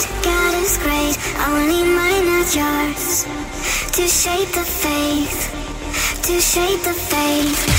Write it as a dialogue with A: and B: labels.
A: good, God is great. Only mine, not yours. To shape the faith, to shape the faith.